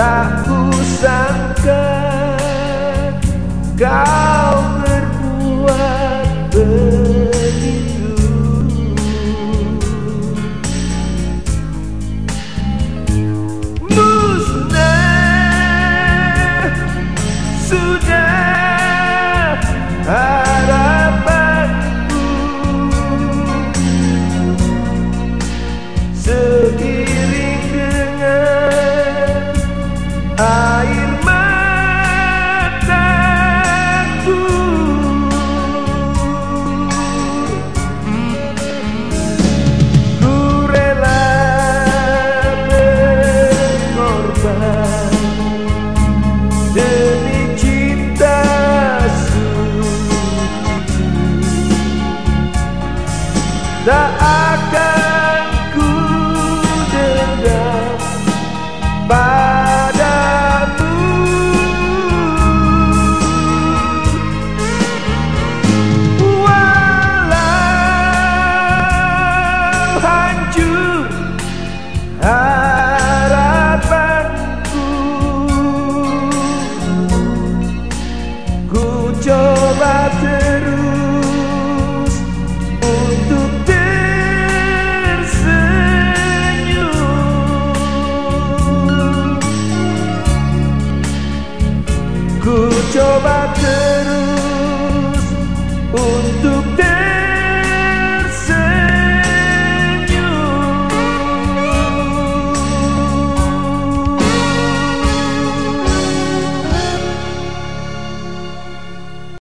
Tak kusangka kau berbuat begitu Musnah sudah. Tak akan 苦就把字。